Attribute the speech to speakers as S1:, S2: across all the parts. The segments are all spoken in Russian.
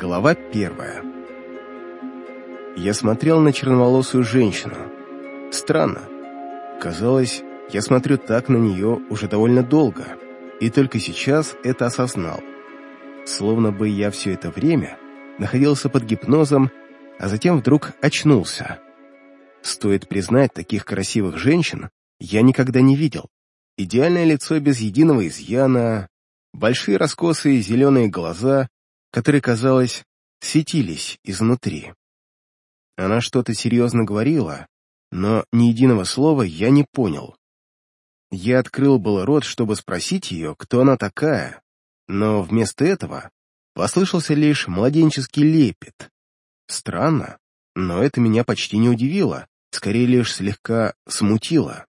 S1: Глава первая. Я смотрел на черноволосую женщину. Странно. Казалось, я смотрю так на нее уже довольно долго, и только сейчас это осознал. Словно бы я все это время находился под гипнозом, а затем вдруг очнулся. Стоит признать, таких красивых женщин я никогда не видел. Идеальное лицо без единого изъяна, большие раскосые зеленые глаза, которые, казалось, светились изнутри. Она что-то серьезно говорила, но ни единого слова я не понял. Я открыл был рот, чтобы спросить ее, кто она такая, но вместо этого послышался лишь младенческий лепет. Странно, но это меня почти не удивило, скорее лишь слегка смутило.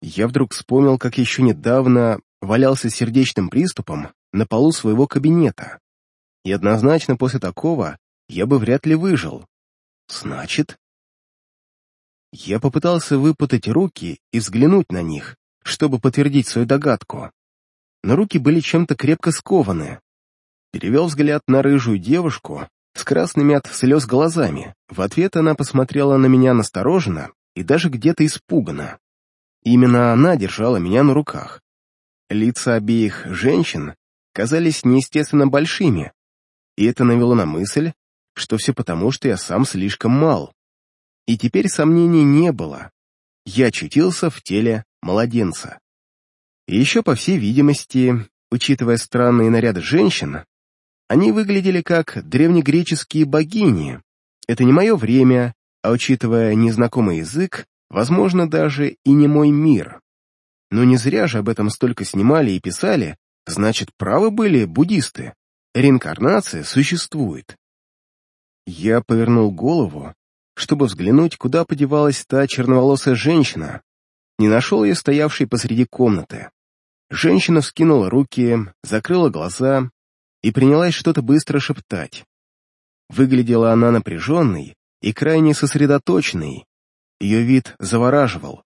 S1: Я вдруг вспомнил, как еще недавно валялся с сердечным приступом на полу своего кабинета и однозначно после такого я бы вряд ли выжил. Значит... Я попытался выпутать руки и взглянуть на них, чтобы подтвердить свою догадку. Но руки были чем-то крепко скованы. Перевел взгляд на рыжую девушку с красными от слез глазами. В ответ она посмотрела на меня настороженно и даже где-то испуганно. Именно она держала меня на руках. Лица обеих женщин казались неестественно большими, и это навело на мысль, что все потому, что я сам слишком мал. И теперь сомнений не было. Я очутился в теле младенца. И еще, по всей видимости, учитывая странные наряды женщин, они выглядели как древнегреческие богини. Это не мое время, а учитывая незнакомый язык, возможно, даже и не мой мир. Но не зря же об этом столько снимали и писали, значит, правы были буддисты. Реинкарнация существует. Я повернул голову, чтобы взглянуть, куда подевалась та черноволосая женщина. Не нашел ее стоявшей посреди комнаты. Женщина вскинула руки, закрыла глаза и принялась что-то быстро шептать. Выглядела она напряженной и крайне сосредоточенной. Ее вид завораживал,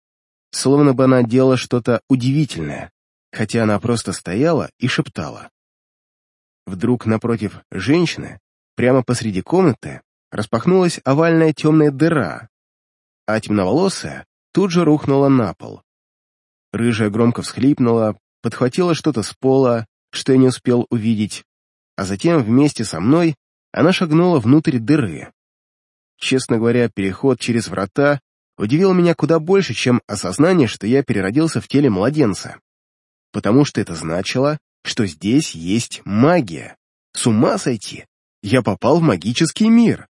S1: словно бы она делала что-то удивительное, хотя она просто стояла и шептала. Вдруг напротив женщины, прямо посреди комнаты, распахнулась овальная темная дыра, а темноволосая тут же рухнула на пол. Рыжая громко всхлипнула, подхватила что-то с пола, что я не успел увидеть, а затем вместе со мной она шагнула внутрь дыры. Честно говоря, переход через врата удивил меня куда больше, чем осознание, что я переродился в теле младенца. Потому что это значило, что здесь есть магия. С ума сойти! Я попал в магический мир.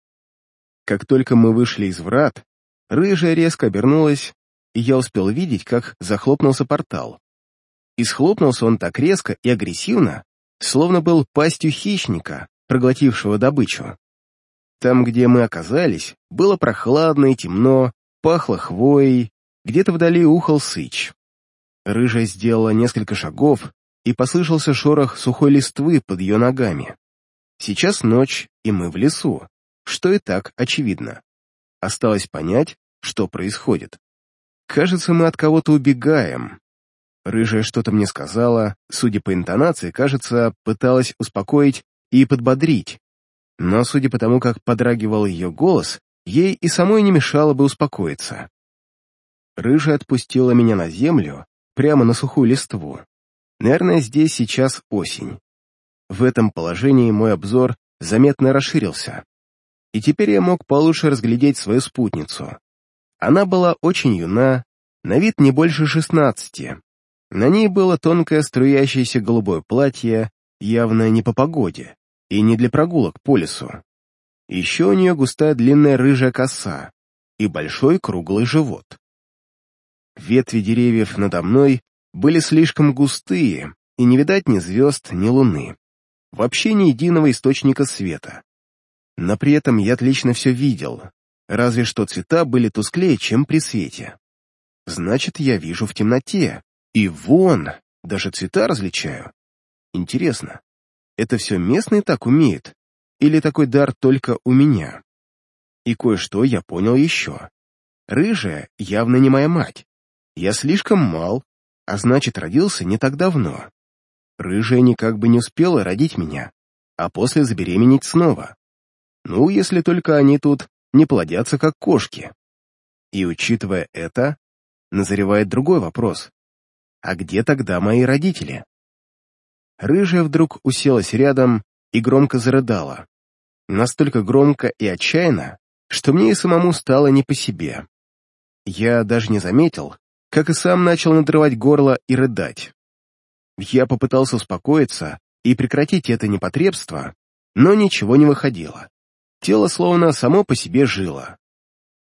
S1: Как только мы вышли из врат, рыжая резко обернулась, и я успел видеть, как захлопнулся портал. И схлопнулся он так резко и агрессивно, словно был пастью хищника, проглотившего добычу. Там, где мы оказались, было прохладно и темно, пахло хвоей, где-то вдали ухал сыч. Рыжая сделала несколько шагов, и послышался шорох сухой листвы под ее ногами. Сейчас ночь, и мы в лесу, что и так очевидно. Осталось понять, что происходит. Кажется, мы от кого-то убегаем. Рыжая что-то мне сказала, судя по интонации, кажется, пыталась успокоить и подбодрить. Но, судя по тому, как подрагивал ее голос, ей и самой не мешало бы успокоиться. Рыжая отпустила меня на землю, прямо на сухую листву. Наверное, здесь сейчас осень. В этом положении мой обзор заметно расширился. И теперь я мог получше разглядеть свою спутницу. Она была очень юна, на вид не больше шестнадцати. На ней было тонкое струящееся голубое платье, явно не по погоде, и не для прогулок по лесу. Еще у нее густая длинная рыжая коса и большой круглый живот. Ветви деревьев надо мной были слишком густые, и не видать ни звезд, ни луны. Вообще ни единого источника света. Но при этом я отлично все видел, разве что цвета были тусклее, чем при свете. Значит, я вижу в темноте, и вон, даже цвета различаю. Интересно, это все местные так умеют, или такой дар только у меня? И кое-что я понял еще. Рыжая явно не моя мать. Я слишком мал, а значит, родился не так давно. Рыжая никак бы не успела родить меня. а после забеременеть снова. Ну, если только они тут не плодятся, как кошки. И учитывая это, назревает другой вопрос. А где тогда мои родители? Рыжая вдруг уселась рядом и громко зарыдала. Настолько громко и отчаянно, что мне и самому стало не по себе. Я даже не заметил, как и сам начал надрывать горло и рыдать. Я попытался успокоиться и прекратить это непотребство, но ничего не выходило. Тело словно само по себе жило.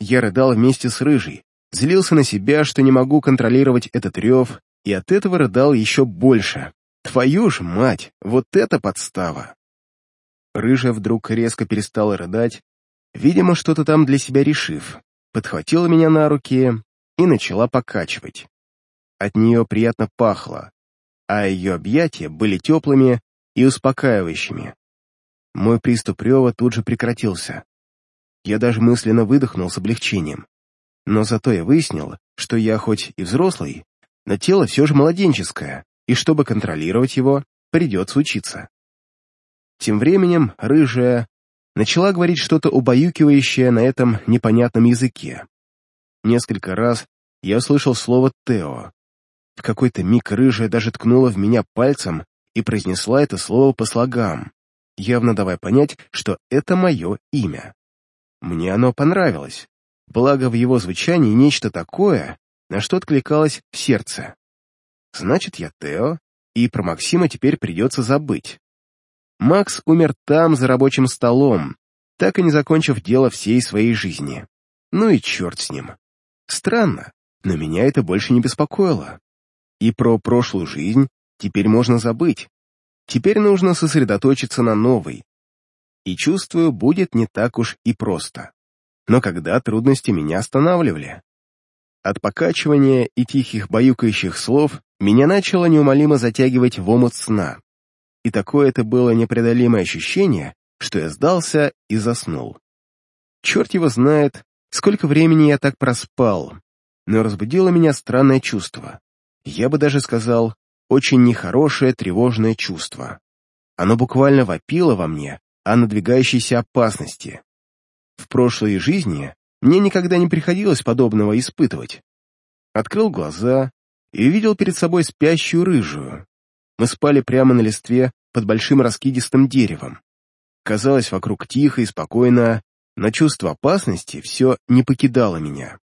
S1: Я рыдал вместе с Рыжей, злился на себя, что не могу контролировать этот рев, и от этого рыдал еще больше. Твою ж мать, вот это подстава! Рыжая вдруг резко перестала рыдать, видимо, что-то там для себя решив, подхватила меня на руки и начала покачивать. От нее приятно пахло, а ее объятия были теплыми и успокаивающими. Мой приступ рева тут же прекратился. Я даже мысленно выдохнул с облегчением. Но зато я выяснил, что я хоть и взрослый, но тело все же младенческое, и чтобы контролировать его, придется учиться. Тем временем рыжая начала говорить что-то убаюкивающее на этом непонятном языке. Несколько раз я услышал слово «Тео». В какой-то миг рыжая даже ткнула в меня пальцем и произнесла это слово по слогам явно давая понять, что это мое имя. Мне оно понравилось, благо в его звучании нечто такое, на что откликалось в сердце. Значит, я Тео, и про Максима теперь придется забыть. Макс умер там, за рабочим столом, так и не закончив дело всей своей жизни. Ну и черт с ним. Странно, но меня это больше не беспокоило. И про прошлую жизнь теперь можно забыть. Теперь нужно сосредоточиться на новой. И чувствую, будет не так уж и просто. Но когда трудности меня останавливали? От покачивания и тихих баюкающих слов меня начало неумолимо затягивать в омут сна. И такое это было непреодолимое ощущение, что я сдался и заснул. Черт его знает, сколько времени я так проспал, но разбудило меня странное чувство. Я бы даже сказал, очень нехорошее тревожное чувство. Оно буквально вопило во мне о надвигающейся опасности. В прошлой жизни мне никогда не приходилось подобного испытывать. Открыл глаза и увидел перед собой спящую рыжую. Мы спали прямо на листве под большим раскидистым деревом. Казалось, вокруг тихо и спокойно, но чувство опасности все не покидало меня.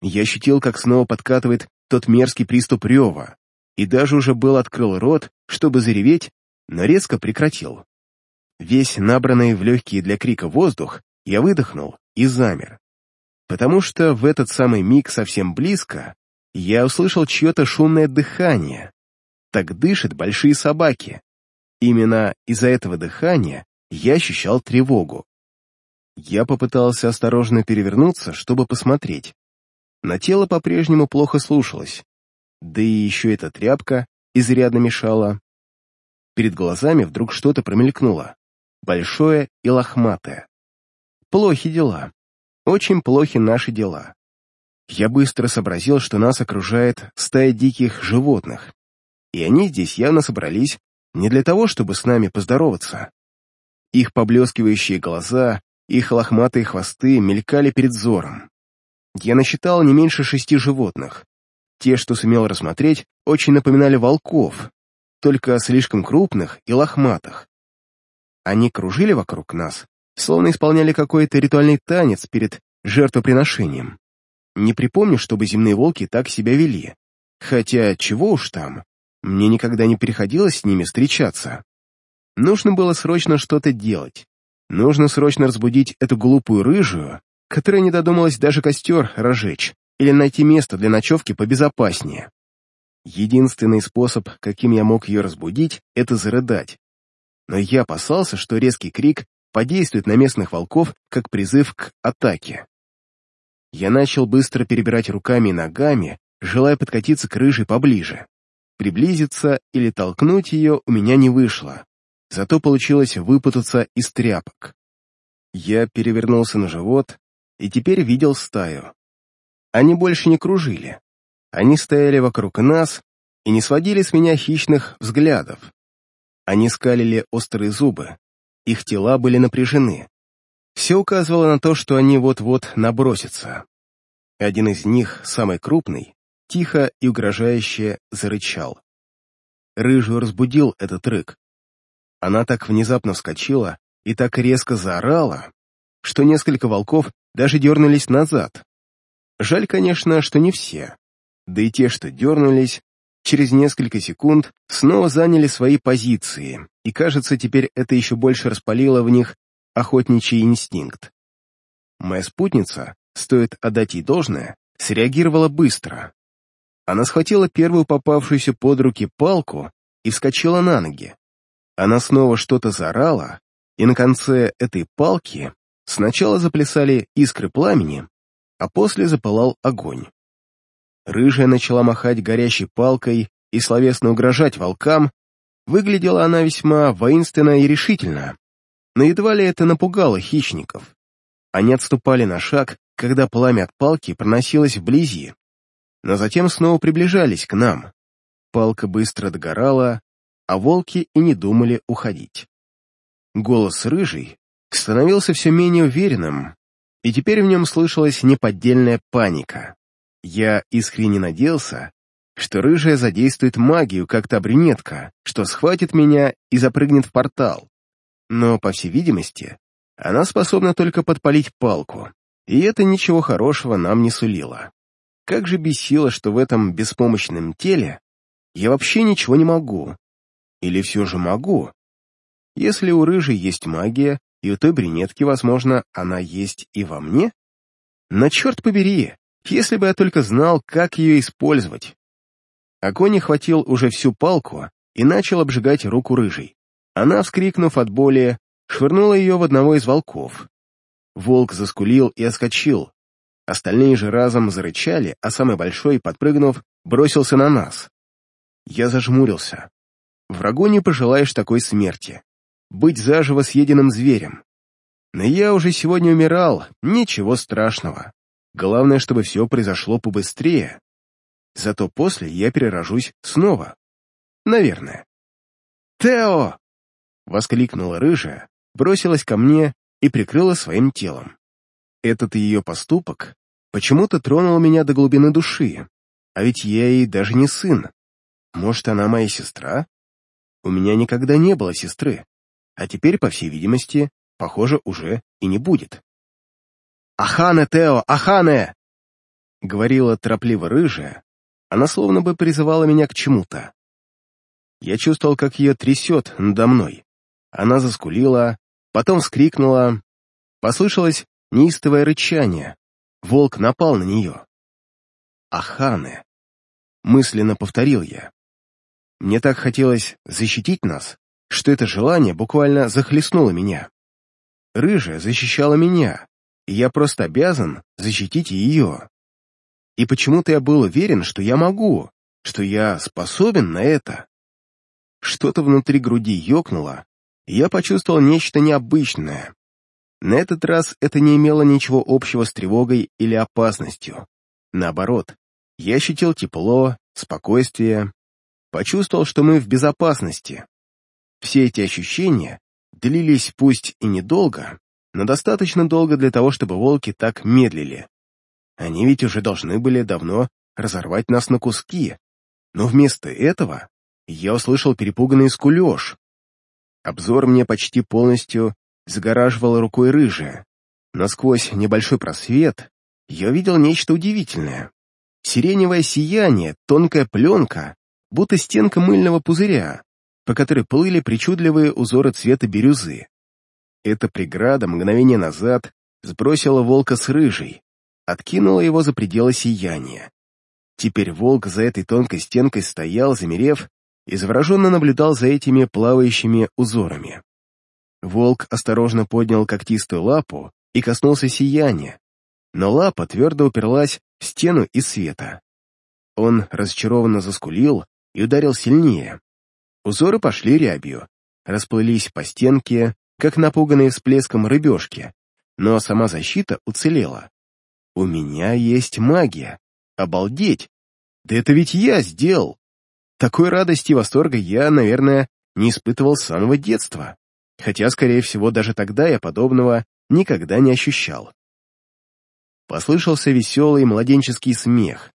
S1: Я ощутил, как снова подкатывает тот мерзкий приступ рева, и даже уже был открыл рот, чтобы зареветь, но резко прекратил. Весь набранный в легкие для крика воздух я выдохнул и замер. Потому что в этот самый миг совсем близко я услышал чье-то шумное дыхание. Так дышат большие собаки. Именно из-за этого дыхания я ощущал тревогу. Я попытался осторожно перевернуться, чтобы посмотреть. Но тело по-прежнему плохо слушалось да и еще эта тряпка изрядно мешала. Перед глазами вдруг что-то промелькнуло, большое и лохматое. Плохи дела. Очень плохи наши дела. Я быстро сообразил, что нас окружает стая диких животных, и они здесь явно собрались не для того, чтобы с нами поздороваться. Их поблескивающие глаза, их лохматые хвосты мелькали перед взором. Я насчитал не меньше шести животных, те, что сумел рассмотреть, очень напоминали волков, только слишком крупных и лохматых. Они кружили вокруг нас, словно исполняли какой-то ритуальный танец перед жертвоприношением. Не припомню, чтобы земные волки так себя вели. Хотя, чего уж там, мне никогда не приходилось с ними встречаться. Нужно было срочно что-то делать. Нужно срочно разбудить эту глупую рыжую, которая не додумалась даже костер разжечь или найти место для ночевки побезопаснее. Единственный способ, каким я мог ее разбудить, это зарыдать. Но я опасался, что резкий крик подействует на местных волков как призыв к атаке. Я начал быстро перебирать руками и ногами, желая подкатиться к рыжей поближе. Приблизиться или толкнуть ее у меня не вышло, зато получилось выпутаться из тряпок. Я перевернулся на живот и теперь видел стаю. Они больше не кружили. Они стояли вокруг нас и не сводили с меня хищных взглядов. Они скалили острые зубы. Их тела были напряжены. Все указывало на то, что они вот-вот набросятся. Один из них, самый крупный, тихо и угрожающе зарычал. Рыжую разбудил этот рык. Она так внезапно вскочила и так резко заорала, что несколько волков даже дернулись назад. Жаль, конечно, что не все. Да и те, что дернулись, через несколько секунд снова заняли свои позиции, и, кажется, теперь это еще больше распалило в них охотничий инстинкт. Моя спутница, стоит отдать ей должное, среагировала быстро. Она схватила первую попавшуюся под руки палку и вскочила на ноги. Она снова что-то заорала, и на конце этой палки сначала заплясали искры пламени, а после запылал огонь. Рыжая начала махать горящей палкой и словесно угрожать волкам, выглядела она весьма воинственно и решительно, но едва ли это напугало хищников. Они отступали на шаг, когда пламя от палки проносилось вблизи, но затем снова приближались к нам. Палка быстро догорала, а волки и не думали уходить. Голос рыжий становился все менее уверенным, и теперь в нем слышалась неподдельная паника. Я искренне надеялся, что рыжая задействует магию, как та брюнетка, что схватит меня и запрыгнет в портал. Но, по всей видимости, она способна только подпалить палку, и это ничего хорошего нам не сулило. Как же бесило, что в этом беспомощном теле я вообще ничего не могу. Или все же могу? Если у рыжей есть магия, и у той брюнетки, возможно, она есть и во мне? Но черт побери, если бы я только знал, как ее использовать. Огонь охватил уже всю палку и начал обжигать руку рыжей. Она, вскрикнув от боли, швырнула ее в одного из волков. Волк заскулил и оскочил. Остальные же разом зарычали, а самый большой, подпрыгнув, бросился на нас. Я зажмурился. Врагу не пожелаешь такой смерти. Быть заживо съеденным зверем. Но я уже сегодня умирал, ничего страшного. Главное, чтобы все произошло побыстрее. Зато после я перерожусь снова. Наверное. «Тео!» — воскликнула рыжая, бросилась ко мне и прикрыла своим телом. Этот ее поступок почему-то тронул меня до глубины души, а ведь я ей даже не сын. Может, она моя сестра? У меня никогда не было сестры, а теперь, по всей видимости, похоже, уже и не будет. «Ахане, Тео, Ахане!» — говорила торопливо рыжая. Она словно бы призывала меня к чему-то. Я чувствовал, как ее трясет надо мной. Она заскулила, потом вскрикнула. Послышалось неистовое рычание. Волк напал на нее. «Ахане!» — мысленно повторил я. Мне так хотелось защитить нас, что это желание буквально захлестнуло меня. Рыжая защищала меня, и я просто обязан защитить ее. И почему-то я был уверен, что я могу, что я способен на это. Что-то внутри груди ёкнуло, и я почувствовал нечто необычное. На этот раз это не имело ничего общего с тревогой или опасностью. Наоборот, я ощутил тепло, спокойствие, почувствовал, что мы в безопасности. Все эти ощущения длились пусть и недолго, но достаточно долго для того, чтобы волки так медлили. Они ведь уже должны были давно разорвать нас на куски, но вместо этого я услышал перепуганный скулеж. Обзор мне почти полностью загораживала рукой рыжая, но сквозь небольшой просвет я увидел нечто удивительное. Сиреневое сияние, тонкая пленка, будто стенка мыльного пузыря, по которой плыли причудливые узоры цвета бирюзы. Эта преграда мгновение назад сбросила волка с рыжей, откинула его за пределы сияния. Теперь волк за этой тонкой стенкой стоял, замерев, и завороженно наблюдал за этими плавающими узорами. Волк осторожно поднял когтистую лапу и коснулся сияния, но лапа твердо уперлась в стену из света. Он разочарованно заскулил и ударил сильнее. Узоры пошли рябью, расплылись по стенке, как напуганные всплеском рыбешки, но сама защита уцелела. У меня есть магия. Обалдеть! Да это ведь я сделал! Такой радости и восторга я, наверное, не испытывал с самого детства, хотя, скорее всего, даже тогда я подобного никогда не ощущал. Послышался веселый младенческий смех.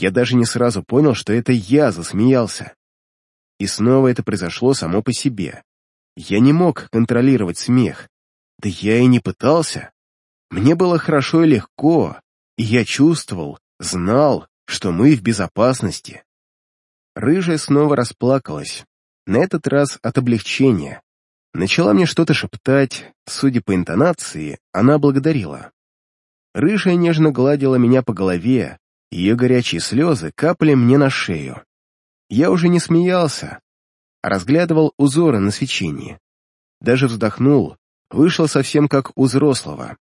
S1: Я даже не сразу понял, что это я засмеялся. И снова это произошло само по себе. Я не мог контролировать смех. Да я и не пытался. Мне было хорошо и легко, и я чувствовал, знал, что мы в безопасности. Рыжая снова расплакалась, на этот раз от облегчения. Начала мне что-то шептать, судя по интонации, она благодарила. Рыжая нежно гладила меня по голове, ее горячие слезы капали мне на шею. Я уже не смеялся, а разглядывал узоры на свечении. Даже вздохнул, вышел совсем как у взрослого.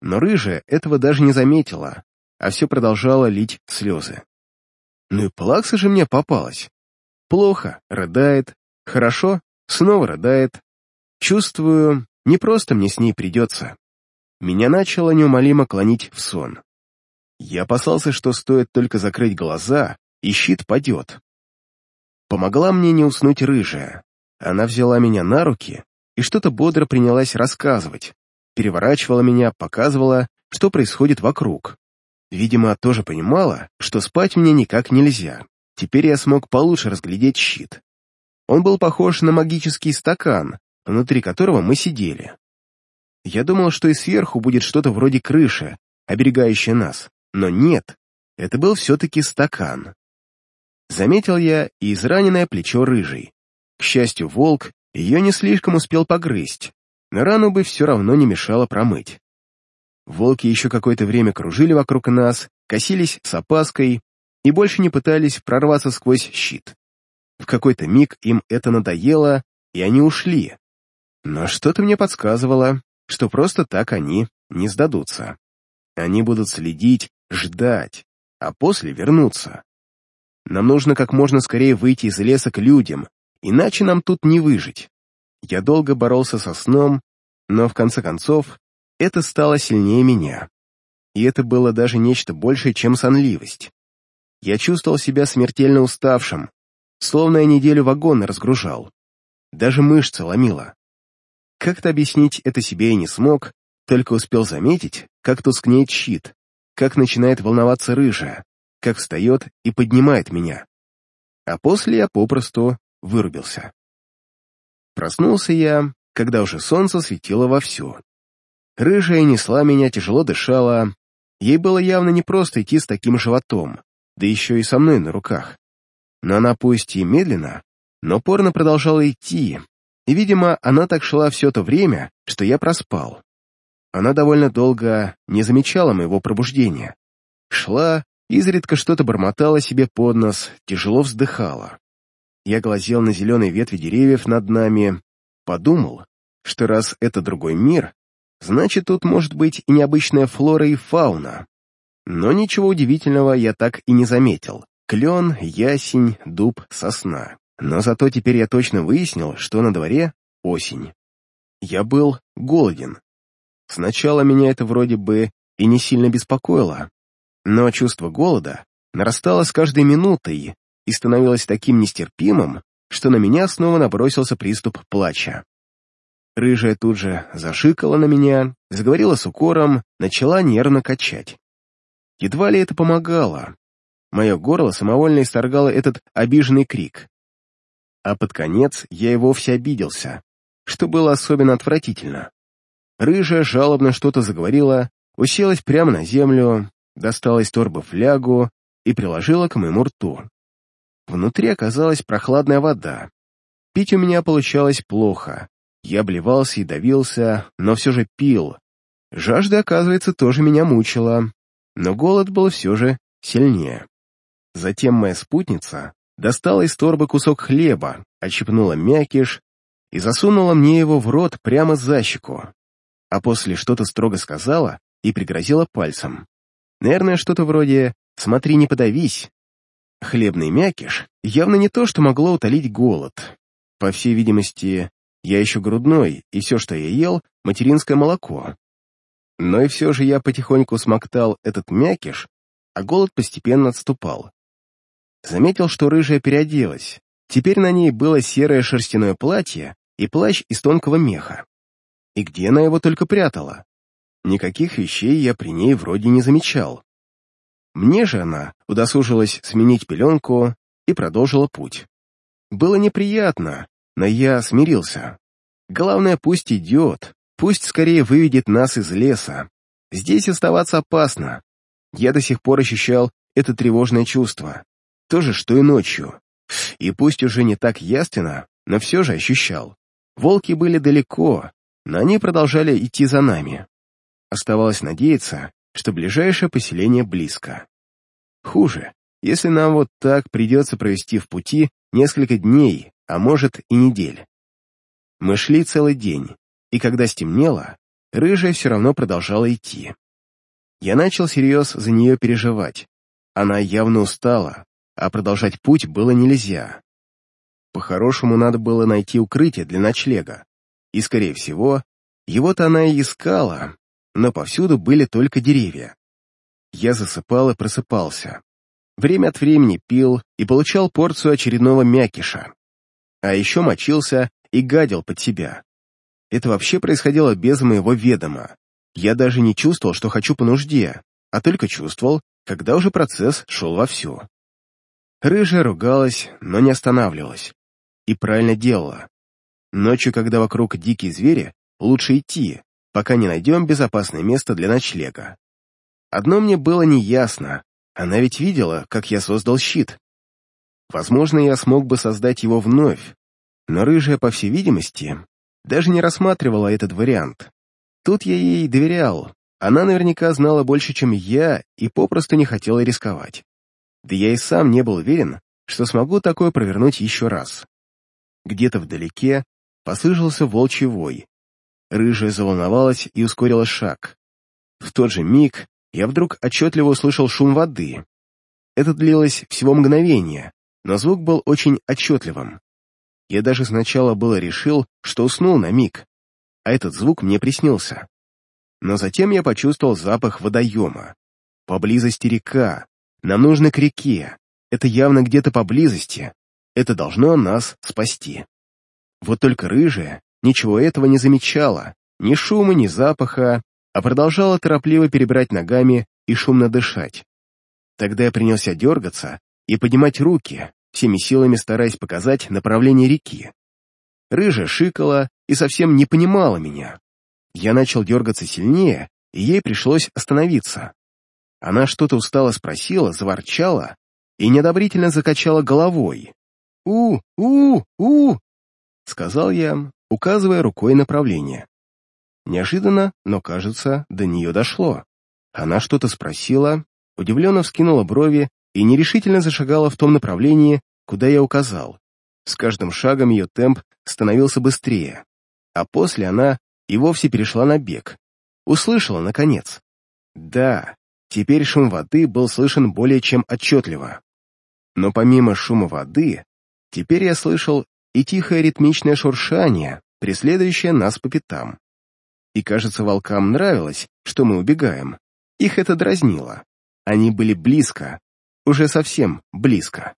S1: Но рыжая этого даже не заметила, а все продолжала лить слезы. Ну и плакса же мне попалась. Плохо, рыдает, хорошо, снова рыдает. Чувствую, не просто мне с ней придется. Меня начало неумолимо клонить в сон. Я опасался, что стоит только закрыть глаза, и щит падет. Помогла мне не уснуть рыжая. Она взяла меня на руки и что-то бодро принялась рассказывать. Переворачивала меня, показывала, что происходит вокруг. Видимо, тоже понимала, что спать мне никак нельзя. Теперь я смог получше разглядеть щит. Он был похож на магический стакан, внутри которого мы сидели. Я думал, что и сверху будет что-то вроде крыши, оберегающая нас, но нет, это был все-таки стакан. Заметил я и израненное плечо рыжей. К счастью, волк ее не слишком успел погрызть, но рану бы все равно не мешало промыть. Волки еще какое-то время кружили вокруг нас, косились с опаской и больше не пытались прорваться сквозь щит. В какой-то миг им это надоело, и они ушли. Но что-то мне подсказывало, что просто так они не сдадутся. Они будут следить, ждать, а после вернуться. Нам нужно как можно скорее выйти из леса к людям, иначе нам тут не выжить. Я долго боролся со сном, но в конце концов это стало сильнее меня. И это было даже нечто большее, чем сонливость. Я чувствовал себя смертельно уставшим, словно я неделю вагон разгружал. Даже мышцы ломило. Как-то объяснить это себе я не смог, только успел заметить, как тускнеет щит, как начинает волноваться рыжая, как встает и поднимает меня. А после я попросту вырубился. Проснулся я, когда уже солнце светило вовсю. Рыжая несла меня, тяжело дышала. Ей было явно непросто идти с таким животом, да еще и со мной на руках. Но она пусть и медленно, но порно продолжала идти, и, видимо, она так шла все то время, что я проспал. Она довольно долго не замечала моего пробуждения. Шла, изредка что-то бормотала себе под нос, тяжело вздыхала. Я глазел на зеленые ветви деревьев над нами, подумал, что раз это другой мир, значит, тут может быть и необычная флора и фауна. Но ничего удивительного я так и не заметил. Клен, ясень, дуб, сосна. Но зато теперь я точно выяснил, что на дворе осень. Я был голоден. Сначала меня это вроде бы и не сильно беспокоило, но чувство голода нарастало с каждой минутой и становилось таким нестерпимым, что на меня снова набросился приступ плача. Рыжая тут же зашикала на меня, заговорила с укором, начала нервно качать. Едва ли это помогало. Мое горло самовольно исторгало этот обиженный крик. А под конец я и вовсе обиделся, что было особенно отвратительно. Рыжая жалобно что-то заговорила, уселась прямо на землю, достала из торбы флягу и приложила к моему рту. Внутри оказалась прохладная вода. Пить у меня получалось плохо. Я обливался и давился, но все же пил. Жажда, оказывается, тоже меня мучила, но голод был все же сильнее. Затем моя спутница достала из торбы кусок хлеба, отщипнула мякиш и засунула мне его в рот прямо за щеку, а после что-то строго сказала и пригрозила пальцем. Наверное, что-то вроде «смотри, не подавись». Хлебный мякиш явно не то, что могло утолить голод. По всей видимости, я еще грудной, и все, что я ел, материнское молоко. Но и все же я потихоньку смоктал этот мякиш, а голод постепенно отступал. Заметил, что рыжая переоделась, Теперь на ней было серое шерстяное платье и плащ из тонкого меха. И где она его только прятала? Никаких вещей я при ней вроде не замечал. Мне же она удосужилась сменить пеленку и продолжила путь. Было неприятно, но я смирился. Главное, пусть идет, пусть скорее выведет нас из леса. Здесь оставаться опасно. Я до сих пор ощущал это тревожное чувство. То же, что и ночью. И пусть уже не так ясно, но все же ощущал. Волки были далеко, но они продолжали идти за нами. Оставалось надеяться, что ближайшее поселение близко. Хуже, если нам вот так придется провести в пути несколько дней, а может и недель. Мы шли целый день, и когда стемнело, рыжая все равно продолжала идти. Я начал всерьез за нее переживать. Она явно устала, а продолжать путь было нельзя. По-хорошему надо было найти укрытие для ночлега, и, скорее всего, его-то она и искала, но повсюду были только деревья. Я засыпал и просыпался. Время от времени пил и получал порцию очередного мякиша. А еще мочился и гадил под себя. Это вообще происходило без моего ведома. Я даже не чувствовал, что хочу по нужде, а только чувствовал, когда уже процесс шел вовсю. Рыжая ругалась, но не останавливалась. И правильно делала. Ночью, когда вокруг дикие звери, лучше идти, пока не найдем безопасное место для ночлега. Одно мне было неясно. Она ведь видела, как я создал щит. Возможно, я смог бы создать его вновь, но рыжая, по всей видимости, даже не рассматривала этот вариант. Тут я ей доверял. Она наверняка знала больше, чем я, и попросту не хотела рисковать. Да я и сам не был уверен, что смогу такое провернуть еще раз. Где-то вдалеке послышался волчий вой. Рыжая заволновалась и ускорила шаг. В тот же миг я вдруг отчетливо услышал шум воды. Это длилось всего мгновение, но звук был очень отчетливым. Я даже сначала было решил, что уснул на миг, а этот звук мне приснился. Но затем я почувствовал запах водоема. Поблизости река, нам нужно к реке. Это явно где-то поблизости. Это должно нас спасти. Вот только рыжая ничего этого не замечала, ни шума, ни запаха, а продолжала торопливо перебирать ногами и шумно дышать. Тогда я принялся дергаться и поднимать руки, всеми силами стараясь показать направление реки. Рыжая шикала и совсем не понимала меня. Я начал дергаться сильнее, и ей пришлось остановиться. Она что-то устало спросила, заворчала и неодобрительно закачала головой. «У, у, у!» — сказал я, указывая рукой направление. Неожиданно, но, кажется, до нее дошло. Она что-то спросила, удивленно вскинула брови и нерешительно зашагала в том направлении, куда я указал. С каждым шагом ее темп становился быстрее, а после она и вовсе перешла на бег. Услышала, наконец. Да, Теперь шум воды был слышен более чем отчетливо. Но помимо шума воды, теперь я слышал и тихое ритмичное шуршание, преследующее нас по пятам. И, кажется, волкам нравилось, что мы убегаем. Их это дразнило. Они были близко, уже совсем близко.